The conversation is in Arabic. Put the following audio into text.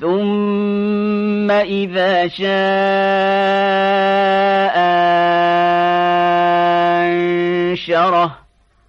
ثم إذا شاء أنشره